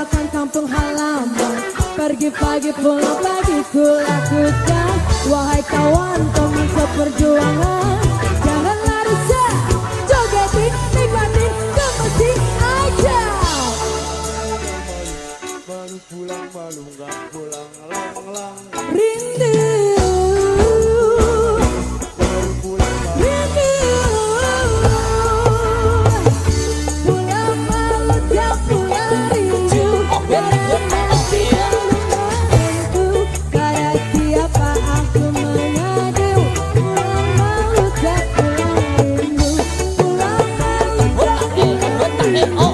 tinggalkan kampung halaman. Pergi pagi pulang pagi ku lakukan. Wahai kawan teman seperjuangan. Jangan lari sah Jogetin, nikmatin, gemesin aja. Malu pulang, malu gak pulang, lang lang. Rindu it all.